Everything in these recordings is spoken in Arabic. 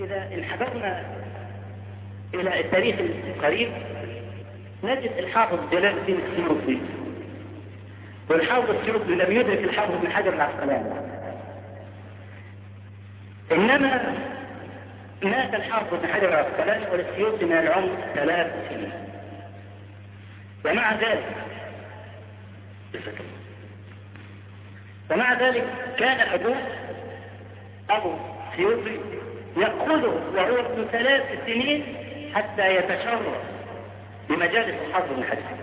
إذا انحدرنا إلى التاريخ القريب نجد الحافظ جلال الدين السيوطي. والحافظ السيوطي لم يدرك الحافظ بن حجر العسقلاني. إنما مات الحافظ بن حجر العسقلاني والسيوطي من العمر ثلاث سنين. ومع ذلك ومع ذلك كان أبوه أبو سيوطي يأخذه وهو ابن ثلاث سنين حتى يتشرف بمجالس الحظ حجر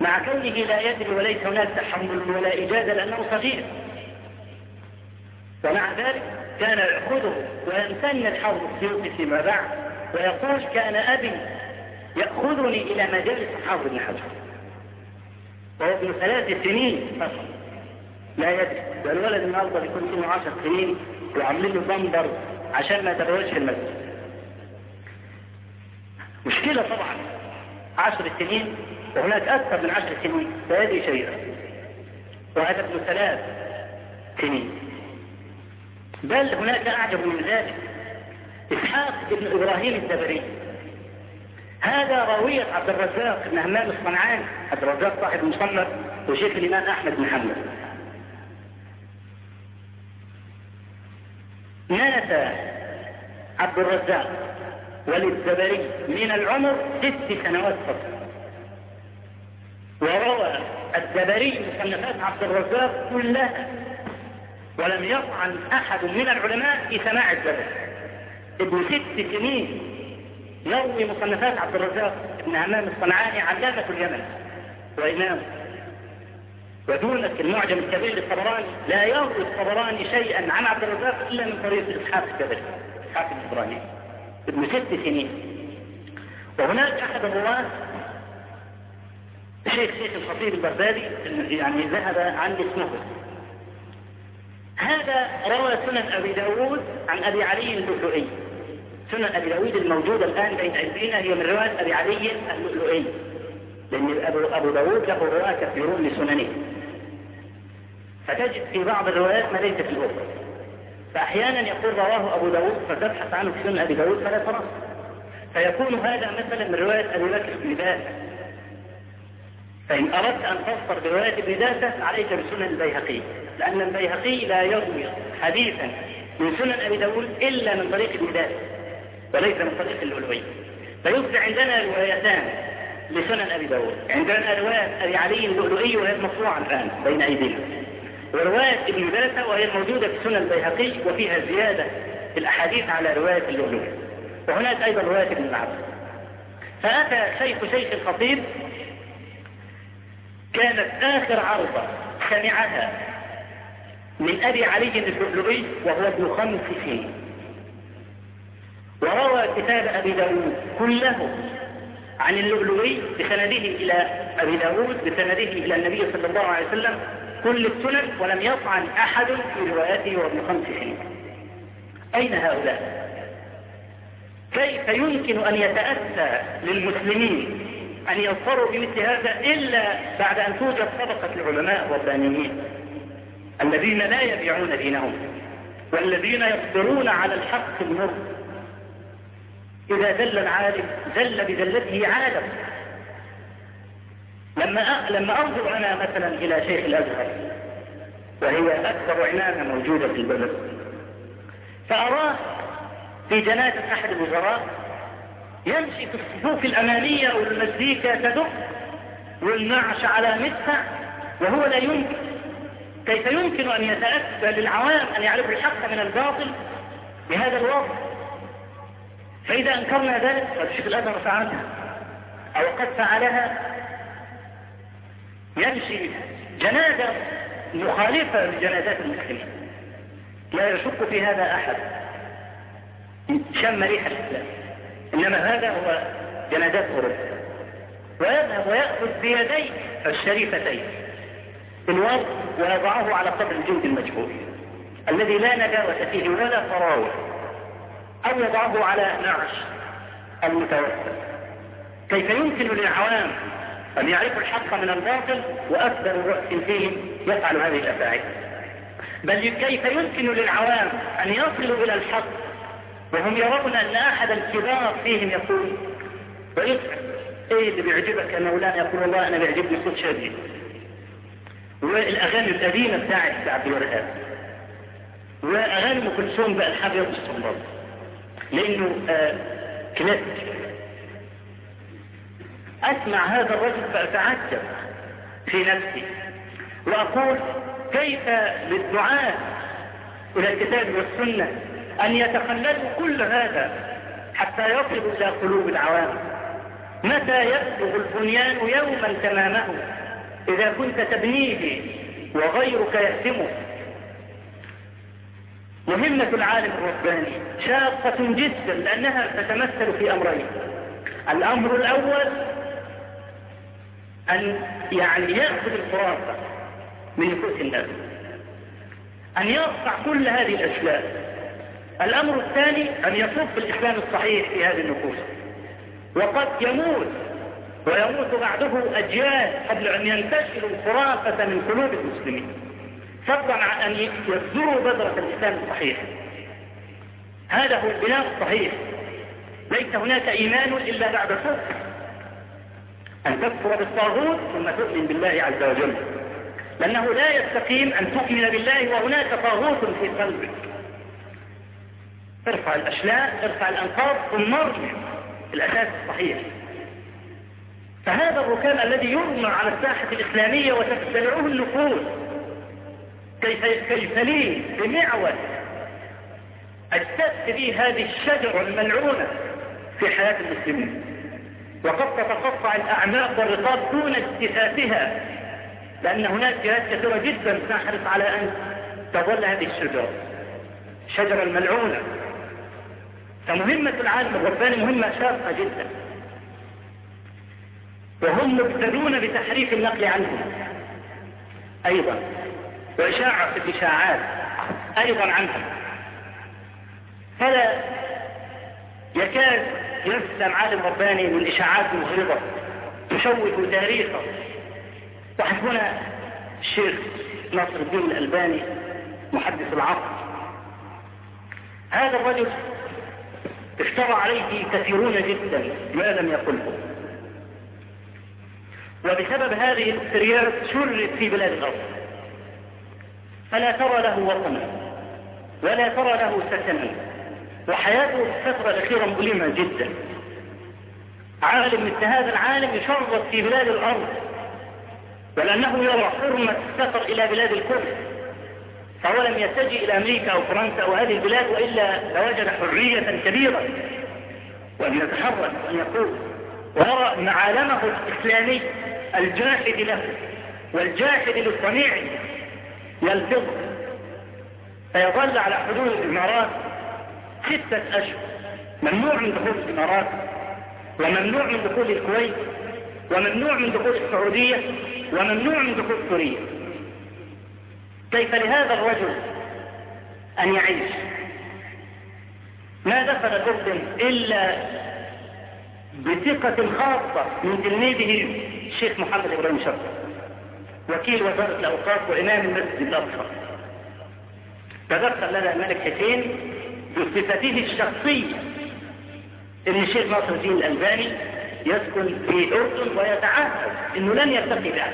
مع كونه لا يدري وليس هناك تحمل ولا إجازة لأنه صغير. ومع ذلك كان يأخذه ويمتن الحظ السيوطي فيما بعد ويقول كان أبي يأخذني إلى مجالس الحظ بن حجر وهو ابن ثلاث سنين فقط. لا يدري. والولد النهارده بيكون سنه 10 سنين وعاملين له بمبر عشان ما يتبوجش في المسجد. مشكلة طبعا. عشر سنين وهناك أكثر من عشر سنين يدري شيئا. وهذا ابن ثلاث سنين. بل هناك أعجب من ذلك إسحاق بن إبراهيم الدبري. هذا راوية عبد الرزاق بن همام الصنعاني. عبد الرزاق صاحب المصنف وشيخ الإمام أحمد بن مات عبد الرزاق وللزبري من العمر ست سنوات فقط. وروى الزبري مصنفات عبد الرزاق كلها ولم يطعن أحد من العلماء في سماع الزبري ابن ست سنين يروي مصنفات عبد الرزاق ابن همام الصنعاني علامة اليمن وإمام ودونك المعجم الكبير للطبراني لا يروي الطبراني شيئا عن عبد الرزاق إلا من طريق إسحاق الكبير إسحاق إبراهيم ابن ست سنين. وهناك أحد الرواة شيخ شيخ الخطيب البغدادي يعني ذهب عن اسمه. هذا روى سنن أبي داود عن أبي علي اللؤلؤي. سنن أبي داود الموجودة الآن بين أيدينا هي من رواية أبي علي اللؤلؤي. لأن أبو, داود له رواة كثيرون لسننه فتجد في بعض الروايات ما ليس في الأخرى. فأحيانا يقول رواه أبو داود فتبحث عنه في سنن أبي داود فلا تراه. فيكون هذا مثلا من رواية أبي بكر بن داسة فإن أردت أن تفسر برواية ابن داسة عليك بسنن البيهقي. لأن البيهقي لا يروي حديثا من سنن أبي داود إلا من طريق ابن داسة وليس من طريق اللؤلؤي فيصبح عندنا روايتان. لسنن أبي داود. عندنا رواية أبي علي اللؤلؤي وهي مطبوعة الآن بين أيدينا. ورواية ابن داسة وهي الموجودة في سنن البيهقي وفيها زيادة في الأحاديث على رواية اللؤلؤي. وهناك أيضا رواية ابن العبد فأتى شيخ شيخ الخطيب كانت آخر عرضة سمعها من أبي علي اللؤلؤي وهو ابن خمس سنين. وروى كتاب أبي داود كله عن اللؤلؤي بسنده إلى أبي داود بسنده إلى النبي صلى الله عليه وسلم كل السنن ولم يطعن أحد في رواياته وابن خمس سنين. أين هؤلاء؟ كيف يمكن أن يتأتى للمسلمين أن ينصروا بمثل هذا إلا بعد أن توجد طبقة العلماء والدانيين الذين لا يبيعون دينهم والذين يصبرون على الحق المر إذا ذل العالم ذل بذلته عالم لما. لما أنظر أنا مثلا إلى شيخ الأزهر وهي أكثر عنانة موجودة في البلد فأراه في جنازة أحد الوزراء يمشي في الصفوف الأمامية والمزيكا تدق والنعش على مدفع وهو لا يمكن. كيف يمكن أن يتأتى للعوام أن يعرفوا الحق من الباطل؟ بهذا الوضع. فإذا أنكرنا ذلك فالشيخ الأزهر فعلها أو قد فعلها يمشي جنازة مخالفة لجنازات المسلمين. لا يشك في هذا أحد. شم ريح الإسلام. إنما هذا هو جنازات أوروبا. ويذهب ويأخذ بيديه الشريفتين. الورد ويضعه على قدر الجند المجهول. الذي لا نجاوة فيه ولا فراوة أو يضعه على نعش المتوسط كيف يمكن للعوام أن يعرفوا الحق من الباطل وأكثر رأس فيهم يفعل هذه الأفاعيل؟ بل كيف يمكن للعوام أن يصلوا إلى الحق وهم يرون أن أحد الكبار فيهم يقول ويطعم إيه اللي بيعجبك يا مولانا يقول والله أنا بيعجبني صوت شادي. والأغاني القديمة بتاعت عبد الوهاب وأغاني أم كلثوم بقى الحبيب لأنه آه كلاسيك أسمع هذا الرجل فأتعجب في نفسي وأقول كيف للدعاة إلى الكتاب والسنة أن يتخللوا كل هذا حتى يصلوا إلى قلوب العوام؟ متى يبلغ البنيان يوما تمامه إذا كنت تبنيه وغيرك يهدمه مهمة العالم الرباني شاقة جدا لأنها تتمثل في أمرين. الأمر الأول أن يعني يأخذ الخرافة من نفوس الناس. أن يرفع كل هذه الأشياء. الأمر الثاني أن يصف الإسلام الصحيح في هذه النفوس. وقد يموت ويموت بعده أجيال قبل أن ينتشروا الخرافة من قلوب المسلمين. فضلا عن أن يصدروا بذرة الإسلام الصحيح. هذا هو البناء الصحيح. ليس هناك إيمان إلا بعد كفر أن تكفر بالطاغوت ثم تؤمن بالله عز وجل. لأنه لا يستقيم أن تؤمن بالله وهناك طاغوت في قلبك. ارفع الأشلاء ارفع الأنقاض ثم ارجع الأساس الصحيح. فهذا الركام الذي يرمى على الساحة الإسلامية وتتبعه النفوس. كيف كيف لي بمعول اجتث به هذه الشجرة الملعونة في حياة المسلمين. وقد تتقطع الأعناق والرقاب دون اجتثاثها لأن هناك جهات كثيرة جدا تحرص على أن تظل هذه الشجرة. الشجرة الملعونة. فمهمة العالم الرباني مهمة شاقة جدا. وهم مبتدون بتحريف النقل عنهم. أيضا وإشاعة الإشاعات. أيضا عنهم فلا يكاد يسلم عالم رباني من إشاعات مغرضة تشوه تاريخه؟ وحسبنا الشيخ ناصر الدين الألباني محدث العصر هذا الرجل افترى عليه كثيرون جدا ما لم يقله. وبسبب هذه الافتريات شرد في بلاد الأرض فلا ترى له وطنا ولا ترى له سكنا. وحياته في الفترة الأخيرة مؤلمة جدا. عالم مثل هذا العالم يشرد في بلاد الأرض. ولأنه يرى حرمة السفر إلى بلاد الكفر. فهو لم يتجه إلى أمريكا أو فرنسا أو هذه البلاد وإلا لوجد حرية كبيرة. وأن يتحرك وأن يقول. ويرى معالمه الإسلامي الجاحد له والجاحد لصنيعه يلفظ فيظل على حدود الإمارات ستة أشهر ممنوع من دخول الإمارات وممنوع من دخول الكويت وممنوع من دخول السعودية وممنوع من دخول سوريا. كيف لهذا الرجل أن يعيش؟ ما دخل الأردن إلا بثقة خاصة من تلميذه الشيخ محمد إبراهيم شرف وكيل وزارة الأوقاف وإمام المسجد الأقصى. تذكر لنا الملك حسين بصفته الشخصية إن الشيخ ناصر الدين الألباني يسكن في الأردن ويتعهد أنه لن يلتقي بأحد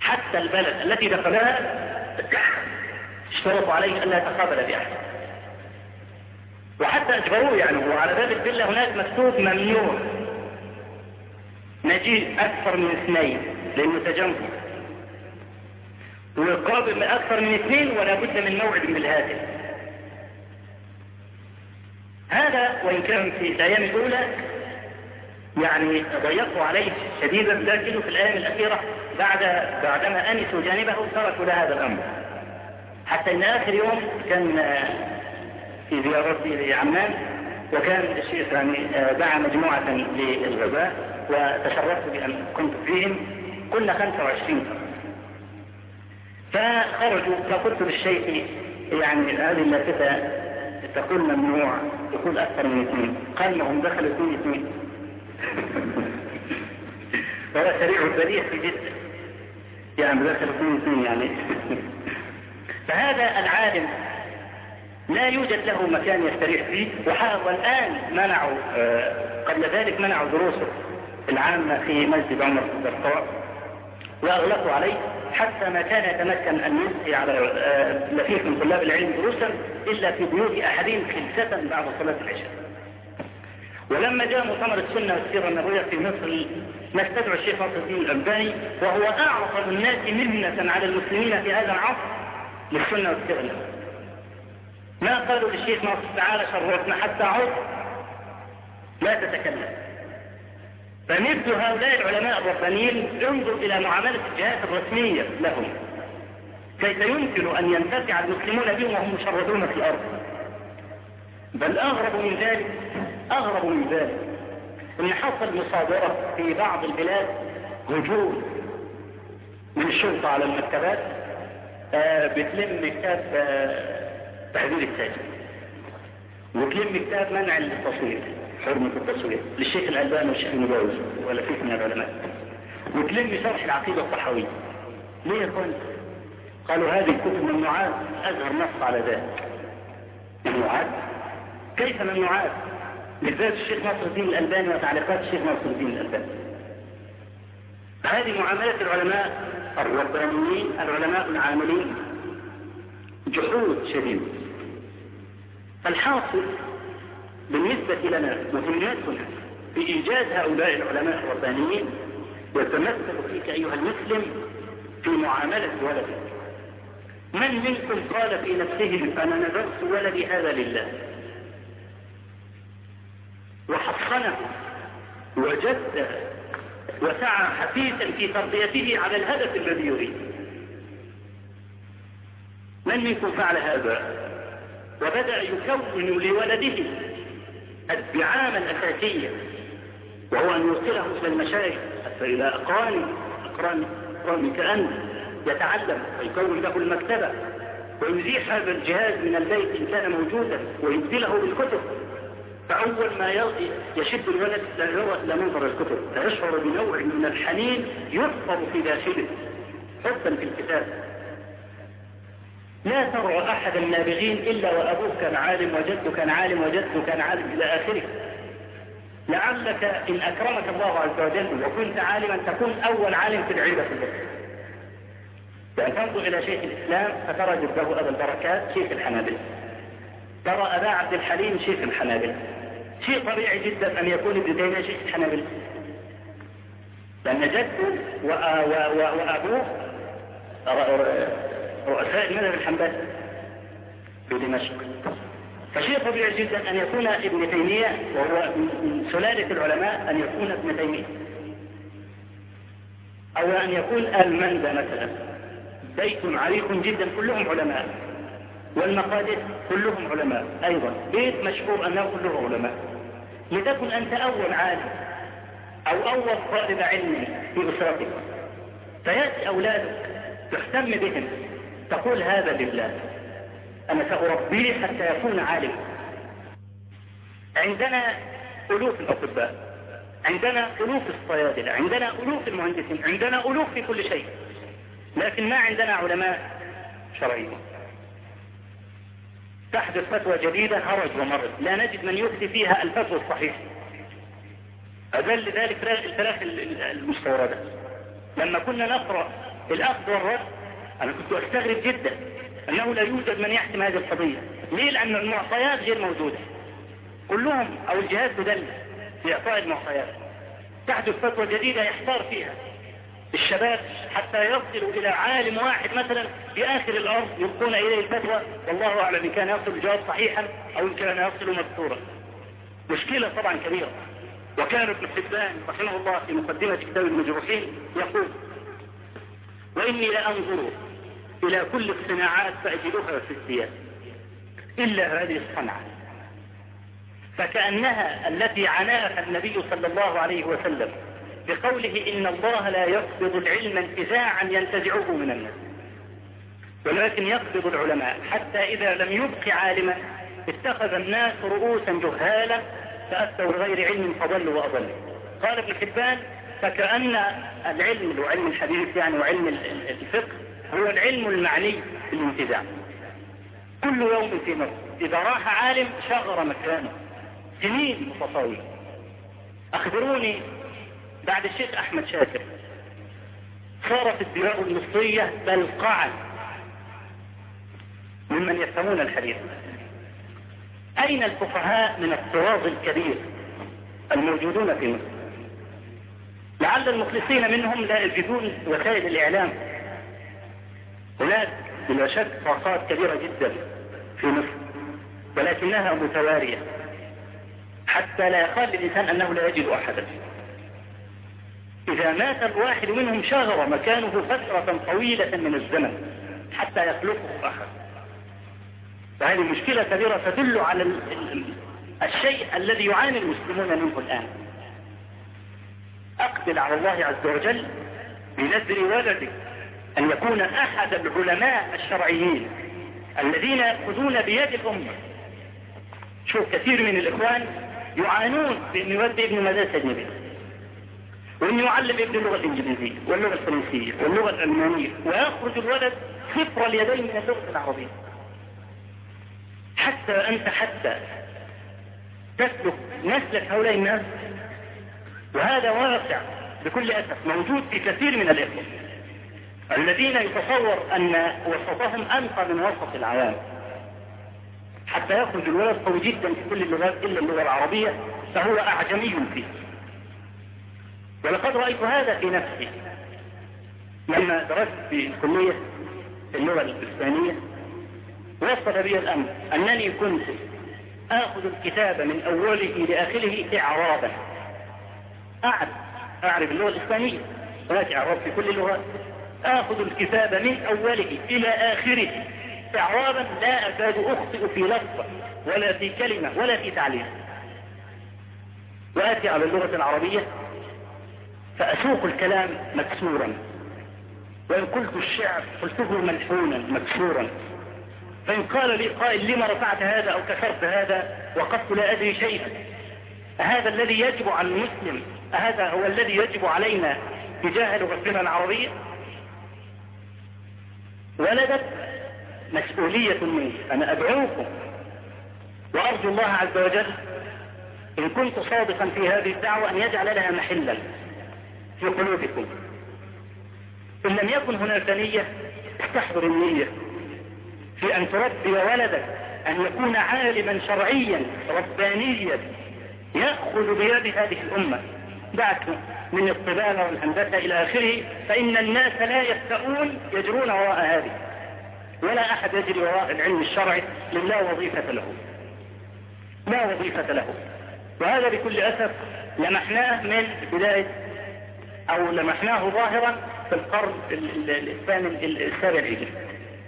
حتى البلد التي دخلها اشترطوا عليه أن لا يتقابل بأحد وحتى أجبروه يعني وعلى باب الفيلا هناك مكتوب ممنوع. نجيب أكثر من اثنين لأنه تجمع وقابل أكثر من اثنين ولا بد من موعد من الهاتف هذا وإن كان في الأيام الأولى يعني ضيقوا عليه شديدا لكنه في الأيام الأخيرة بعد بعدما أنسوا جانبه تركوا له هذا الأمر. حتى إن آخر يوم كان في زيارتي لعمان وكان الشيخ يعني دعا مجموعة للغزاة. وتشرفت بأن كنت فيهم كنا 25 فخرجوا فقلت للشيخ يعني هذه اللافتة تقول ممنوع يقول أكثر من اثنين. قال لهم دخلوا اثنين اثنين. وهو سريع البديع في جد. يعني دخل اثنين اثنين يعني. فهذا العالم لا يوجد له مكان يستريح فيه والآن منعوا آه، قبل ذلك منعوا دروسه. العامة في مسجد عمر بن وأغلقوا عليه حتى ما كان يتمكن أن يلقي على آه، لفيف من طلاب العلم دروسا إلا في بيوت أحدهم خلسة بعد صلاة العشاء. ولما جاء مؤتمر السنة والسيرة النبوية في مصر نستدعو الشيخ ناصر الدين الألباني وهو أعظم الناس منة على المسلمين في هذا العصر للسنة والسيرة النبوية. ما قالوا للشيخ ناصر تعالى شرفنا حتى عود لا تتكلم. فمثل هؤلاء العلماء الربانيين انظر إلى معاملة الجهات الرسمية لهم. كيف يمكن أن ينتفع المسلمون بهم وهم مشردون في الأرض؟ بل أغرب من ذلك أغرب من ذلك أن حصل مصادرة في بعض البلاد هجوم من الشرطة على المكتبات آه بتلم كتاب آه تحذير الساجد وتلم كتاب منع التصوير حرمة التصوير. للشيخ الألباني والشيخ المجاوز ولا فيك من العلماء. وتلم شرح العقيدة الصحوية ليه يا إخوان؟ قالوا هذه الكتب ممنوعات أزهر نص على ذلك. ممنوعات كيف ممنوعات بالذات الشيخ ناصر الدين الألباني وتعليقات الشيخ ناصر الدين الألباني. هذه معاملة العلماء الربانيين العلماء العاملين. جحود شديد. الحاصل بالنسبة لنا مهمتنا في إيجاد هؤلاء العلماء الربانيين يتمثل فيك أيها المسلم في معاملة ولدك. من منكم قال في نفسه أنا نذرت ولدي هذا لله؟ وحصنه وجد وسعى حثيثا في تربيته على الهدف الذي يريد. من منكم فعل هذا؟ وبدأ يكون لولده الدعامة الأساسية وهو أن يوصله إلى المشايخ. إلى أقران أقران أقران كأن يتعلم ويكون له المكتبة ويزيح هذا الجهاز من البيت إن كان موجودا ويبدله بالكتب. فأول ما يشد الولد يرى إلى منظر الكتب. فيشعر بنوع من الحنين يفضل في داخله حبا في الكتاب. لا ترى أحد النابغين إلا وأبوه كان عالم وجده كان عالم وجده كان عالم إلى آخره. لعلك إن أكرمك الله عز وجل وكنت عالما تكون أول عالم في العيلة في البيت يعني تنظر إلى شيخ الإسلام فترى جده أبا البركات شيخ الحنابلة. ترى أبا عبد الحليم شيخ الحنابلة. شيء طبيعي جدا أن يكون ابن تيمية شيخ الحنابلة. لأن جده وأبوه رؤساء المذهب الحنبلي في دمشق فشيء طبيعي جدا أن يكون ابن تيمية وهو من سلالة العلماء أن يكون ابن تيمية. أو أن يكون المندى مثلا. بيت عريق جدا كلهم علماء. والمقادس كلهم علماء أيضا. بيت مشهور أنه كله علماء. لتكن أنت أول عالم أو أول طالب علم في أسرتك فيأتي أولادك تهتم بهم. تقول هذا لله أنا سأربيه حتى يكون عالما عندنا ألوف الأطباء. عندنا ألوف الصيادلة. عندنا ألوف المهندسين. عندنا ألوف في كل شيء. لكن ما عندنا علماء شرعيون تحدث فتوى جديدة هرج ومرض لا نجد من يفتي فيها الفتوى الصحيحة أذل ذلك الفراخ المستوردة. لما كنا نقرأ الأخذ والرد أنا كنت أستغرب جدا أنه لا يوجد من يحسم هذه القضية. ليه؟ لأن المعطيات غير موجودة. كلهم أو الجهاز تدلس في إعطاء المعطيات. تحدث فتوى جديدة يحتار فيها. الشباب حتى يصلوا إلى عالم واحد مثلا في آخر الأرض يلقون إليه الفتوى. والله أعلم إن كان يصل الجواب صحيحا أو إن كان يصل مذكورا. مشكلة طبعا كبيرة. وكان ابن حبان رحمه الله في مقدمة كتاب المجروحين يقول وإني لأنظر إلى كل الصناعات فأجدها في الثياب إلا هذه الصنعة. فكأنها التي عناها النبي صلى الله عليه وسلم بقوله إن الله لا يقبض العلم انتزاعا ينتزعه من الناس ولكن يقبض العلماء حتى إذا لم يبق عالما اتخذ الناس رؤوسا جهالا فأتوا بغير علم فضلوا وأضلوا قال ابن حبان فكأن العلم وعلم الحديث يعني وعلم الفقه هو العلم المعني بالانتزاع كل يوم في مصر إذا راح عالم شغر مكانه. سنين متطاولة أخبروني بعد الشيخ أحمد شاكر. صارت الدماء المصرية بلقعا. ممن يفهمون الحديث. أين الفقهاء من الطراز الكبير الموجودون في مصر؟ لعل المخلصين منهم لا يجدون وسائل الإعلام. هناك بلا شك طاقات كبيرة جدا في مصر ولكنها متوارية. حتى لا يخال الإنسان أنه لا يجد أحدا. إذا مات الواحد منهم شغر مكانه فترة طويلة من الزمن حتى يخلقه أحد. فهذه مشكلة كبيرة تدل على الشيء الذي يعاني المسلمون منه الآن. أقبل على الله عز وجل بنذر ولدك أن يكون أحد العلماء الشرعيين الذين يأخذون بيد الأمة. شوف كثير من الإخوان يعانون بأن يودي ابن مدرسة أجنبية وأن يعلم ابن اللغة الإنجليزية واللغة الفرنسية واللغة الألمانية ويخرج الولد صفر اليدين من اللغة العربية. حتى أنت حتى تسلك نسلك هؤلاء الناس وهذا واسع بكل أسف موجود في كثير من الإخوة. الذين يتصور أن وسطهم أنقى من وسط العوام. حتى يخرج الولد قوي جدا في كل اللغات إلا اللغة العربية فهو أعجمي فيه. ولقد رأيت هذا في نفسي. لما درست في كلية اللغة الإسبانية وصل بي الأمر أنني كنت آخذ الكتاب من أوله لآخره إعرابا. أعرف أعرف اللغة الإسبانية هناك إعراب في كل اللغات. آخذ الكتاب من أوله إلى آخره. إعرابا لا أكاد أخطئ في لفظة ولا في كلمة ولا في تعليم وآتي على اللغة العربية. فأسوق الكلام مكسورا. وإن قلت الشعر قلته ملحونا مكسورا. فإن قال لي قائل لما رفعت هذا أو كسرت هذا وقفت لا أدري شيئا. هذا الذي يجب على المسلم هذا هو الذي يجب علينا تجاه لغتنا العربية ولدت مسؤولية مني. أنا أدعوكم وأرجو الله عز وجل إن كنت صادقا في هذه الدعوة أن يجعل لها محلا في قلوبكم. إن لم يكن هناك نية استحضر النية في أن تربي ولدك أن يكون عالما شرعيا ربانيا يأخذ بيد هذه الأمة. دعك من الطبانة والهندسة إلى آخره فإن الناس لا يفتؤون يجرون وراء هذه ولا أحد يجري وراء العلم الشرعي لله وظيفة له. لا وظيفة له. وهذا بكل أسف لمحناه من بداية أو لمحناه ظاهرا في القرن الثاني السابع الهجري.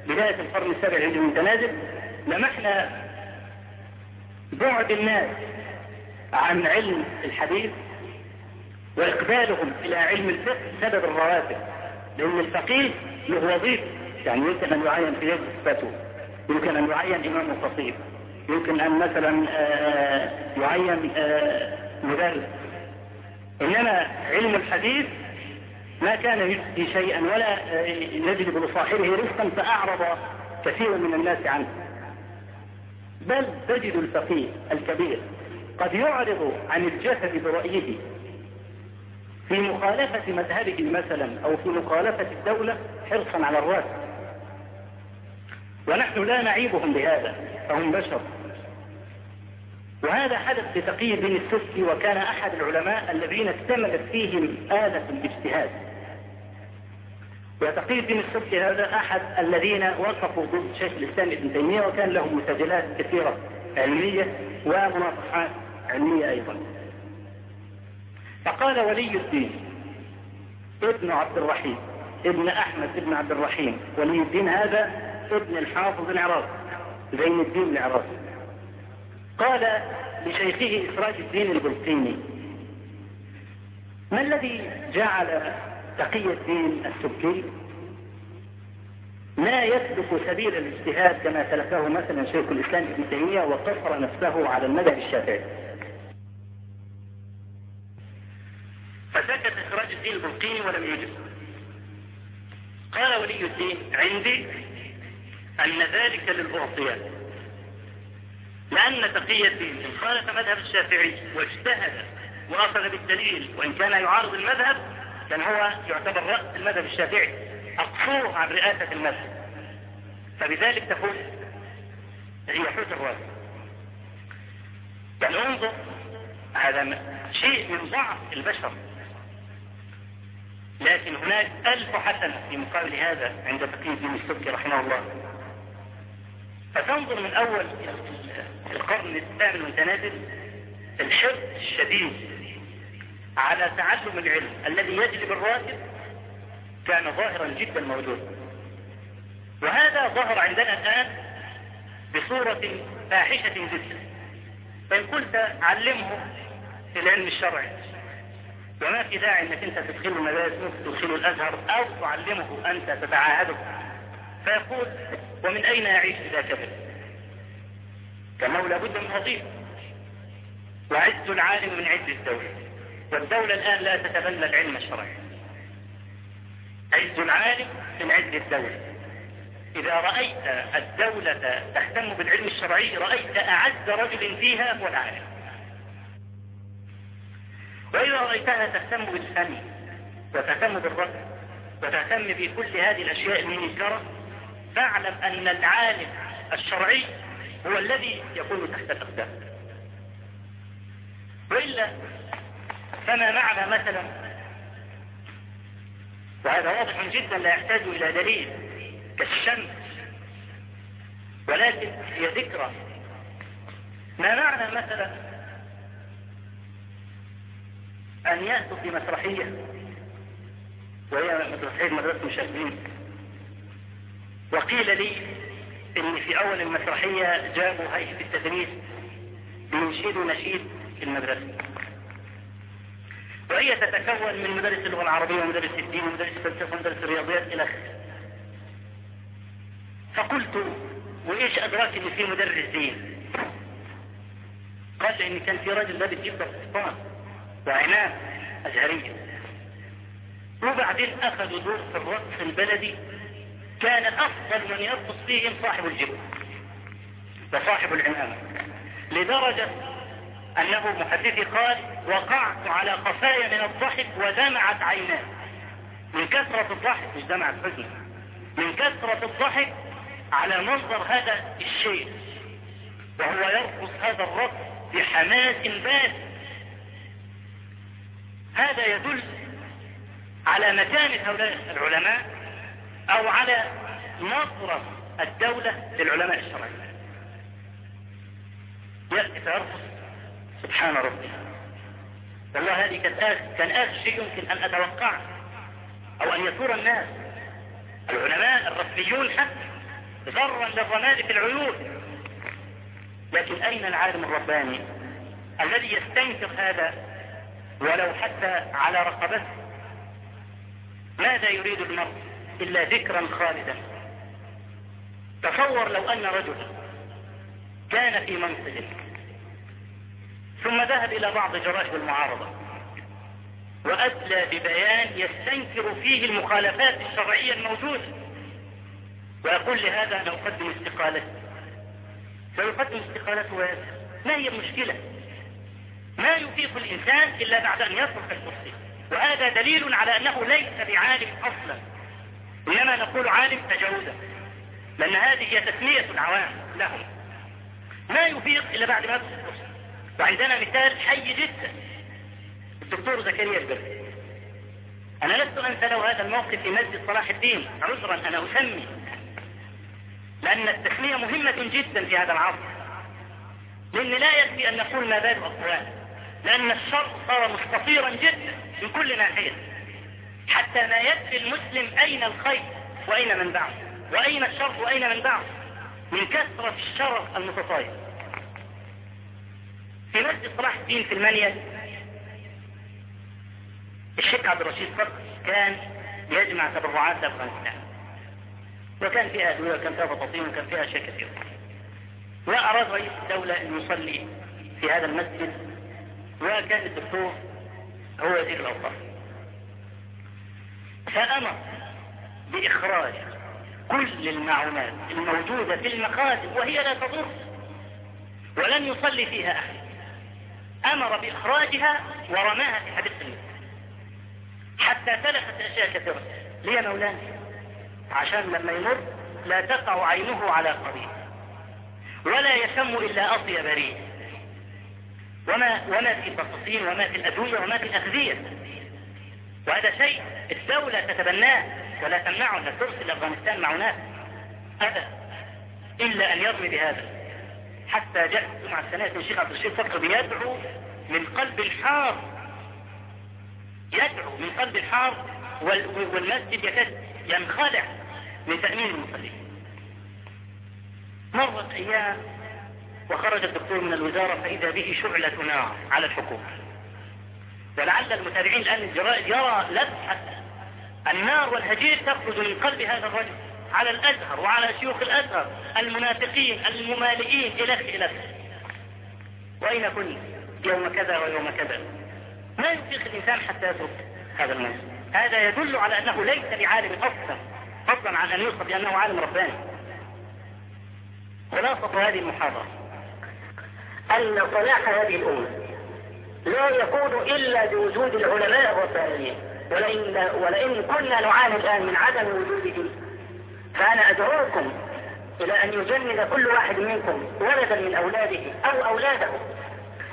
بداية القرن السابع الهجري المتنازل لمحنا بعد الناس عن علم الحديث وإقبالهم إلى علم الفقه سبب الرواتب لأن الفقيه له وظيفة. يعني يمكن أن يعين في يد فتوى يمكن أن يعين إمام خطيب يمكن أن مثلا آه، يعين آه، مدرس. إنما علم الحديث ما كان يجدي شيئا ولا آه، يجلب لصاحبه رزقا فأعرض كثير من الناس عنه. بل تجد الفقيه الكبير قد يعرض عن الجسد برأيه في مخالفة مذهبه مثلا أو في مخالفة الدولة حرصا على الرأس. ونحن لا نعيبهم بهذا فهم بشر. وهذا حدث لتقي الدين السفكي وكان أحد العلماء الذين اكتملت فيهم آلة الاجتهاد. وتقي الدين السفكي هذا أحد الذين وقفوا ضد شيخ الإسلام ابن تيمية وكان له مسجلات كثيرة علمية ومناقشات علمية أيضا. فقال ولي الدين ابن عبد الرحيم ابن أحمد ابن عبد الرحيم. ولي الدين هذا ابن الحافظ العراقي زين الدين العراقي قال لشيخه إسراج الدين البلقيني ما الذي جعل تقي الدين السبكي؟ لا يسلك سبيل الاجتهاد كما سلكه مثلا شيخ الإسلام ابن تيمية وقصر نفسه على المذهب الشافعي. فسكت إخراج الدين البلقيني ولم يجب قال ولي الدين عندي أن ذلك للأعطيات أن تقي الدين إن خالف مذهب الشافعي واجتهد وأخذ بالدليل وإن كان يعارض المذهب كان هو يعتبر رأس المذهب الشافعي. أقصوه عن رئاسة المذهب. فبذلك تكون هي حوت الراس يعني انظر هذا شيء من ضعف البشر. لكن هناك ألف حسنة في مقابل هذا عند تقي الدين السبكي رحمه الله. فتنظر من أول القرن الثامن المتنازل الحرص الشديد على تعلم العلم الذي يجلب الراتب كان ظاهرا جدا موجودا. وهذا ظهر عندنا الآن بصورة فاحشة جدا. فإن قلت علمه العلم الشرعي وما في داعي إنك أنت تدخله المدارس ممكن تدخله الأزهر أو تعلمه أنت تتعاهده. فيقول ومن أين يعيش إذا كبر؟ كانه لابد من وظيفة. وعز العالم من عز الدولة. والدولة الآن لا تتبنى العلم الشرعي. عز العالم من عز الدولة. إذا رأيت الدولة تهتم بالعلم الشرعي رأيت أعز رجل فيها هو العالم. وإذا رأيتها تهتم بالفن وتهتم بالرد وتهتم بكل هذه الأشياء المنكرة. فاعلم أن العالم الشرعي هو الذي يكون تحت الأقدام. وإلا فما معنى مثلا؟ وهذا واضح جدا لا يحتاج إلى دليل كالشمس. ولكن هي ذكرى. ما معنى مثلا؟ أن يأتوا في مسرحية. وهي مسرحية مدرسة المشاهدين. وقيل لي إن في أول المسرحية جابوا هيئة التدريس بينشدوا نشيد في المدرسة. وهي تتكون من مدرس اللغة العربية ومدرس الدين ومدرس الفلسفة ومدرس الرياضيات إلى آخره. فقلت وإيش أدراك إن في مدرس دين؟ قال إن كان في راجل لابس جبة فستان وعناب أزهرية. وبعدين أخذوا دور في الرقص البلدي كان أفضل من يرقص فيهم صاحب الجبة وصاحب العمامة لدرجة أنه محدثي قال وقعت على قفايا من الضحك ودمعت عيناه من كثرة الضحك مش دمعت حزن من كثرة الضحك على منظر هذا الشيء وهو يرقص هذا الرقص بحماس بارد. هذا يدل على مكانة هؤلاء العلماء أو على نظرة الدولة للعلماء الشرعيين. يأتي فيرقص سبحان ربي والله هذه كانت آخر كان آخر شيء يمكن أن أتوقعه أو أن يثور الناس. العلماء الرسميون حتى ذرا للرماد في العيون. لكن أين العالم الرباني الذي يستنكر هذا ولو حتى على رقبته ماذا يريد المرء إلا ذكرا خالدا؟ تصور لو أن رجلا كان في منصب ثم ذهب إلى بعض جرائد المعارضة وأدلى ببيان يستنكر فيه المخالفات الشرعية الموجودة ويقول لهذا أنا أقدم استقالتي فيقدم استقالته ويذهب ما هي المشكلة؟ ما يفيق الإنسان إلا بعد أن يترك الكرسي وهذا دليل على أنه ليس بعالم أصلا. إنما نقول عالم تجاوزا لأن هذه هي تسمية العوام لهم. ما يفيق إلا بعد ما يترك الكرسي وعندنا مثال حي جدا. الدكتور زكريا البرد. أنا لست أنسى له هذا الموقف في مسجد صلاح الدين. عذرا أنا أسمي. لأن التسمية مهمة جدا في هذا العصر. لأن لا يكفي أن نقول ما بال أقوال لأن الشر صار مستطيرا جدا من كل ناحية. حتى ما يدري المسلم أين الخير وأين من بعض وأين الشر وأين من بعض من كثرة الشر المتطاير. في مسجد صلاح الدين في المنيل الشيخ عبد الرشيد فقط كان يجمع تبرعات لأفغانستان وكان فيها أدوية وكان فيها بطاطين وكان فيها أشياء كثيرة. وأراد رئيس الدولة أن يصلي في هذا المسجد وكان الدكتور هو وزير الأوقاف فأمر بإخراج كل المعونات الموجودة في المخازن وهي لا تضر ولم يصلي فيها أحد. أمر بإخراجها ورماها في حديث النبي حتى تلفت أشياء كثيرة. ليه مولانا؟ عشان لما يمر لا تقع عينه على قريب ولا يشم إلا أطيب ريح. وما, وما في البطاطين وما في الأدوية وما في الأغذية وهذا شيء الدولة تتبناه ولا تمنعه أن ترسل أفغانستان معونات أبدا. إلا أن يرمي بهذا. حتى جاء مع السنة الشيخ عبد الشيخ فقر بيدعو من قلب الحار. يدعو من قلب الحار والمسجد يكاد ينخلع من تأمين المصلين. مرت أيام وخرج الدكتور من الوزارة فإذا به شعلة نار على الحكومة. ولعل المتابعين الآن يرى لبحة النار والهجير تخرج من قلب هذا الرجل على الأزهر وعلى شيوخ الأزهر المنافقين الممالئين إلى إلى وأين كنا يوم كذا ويوم كذا. ما يفيق الإنسان حتى يترك هذا المنزل؟ هذا يدل على أنه ليس بعالم أصلا فضلا عن أن يوصف بأنه عالم رباني. خلاصة هذه المحاضرة. أن صلاح هذه الأمة لا يكون إلا بوجود العلماء الربانيين ولئن, ولئن كنا نعاني الآن من عدم وجودهم فأنا أدعوكم إلى أن يجند كل واحد منكم ولدا من أولاده أو أولاده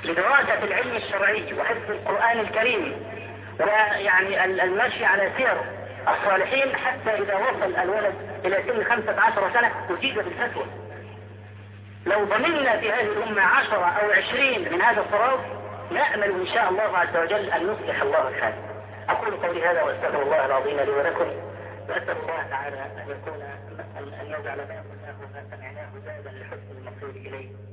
لدراسة العلم الشرعي وحفظ القرآن الكريم ويعني المشي على سير الصالحين حتى إذا وصل الولد إلى سن خمسة عشر سنة أجيب بالفتوى. لو ضمننا في هذه الأمة عشرة أو عشرين من هذا الصراط نأمل إن شاء الله عز وجل أن يصلح الله الحال. أقول قولي هذا وأستغفر الله العظيم لي ولكم. وأسأل الله تعالى أن يكون أن يجعل ما قلناه ما سمعناه زادا لحسن المصير إليه.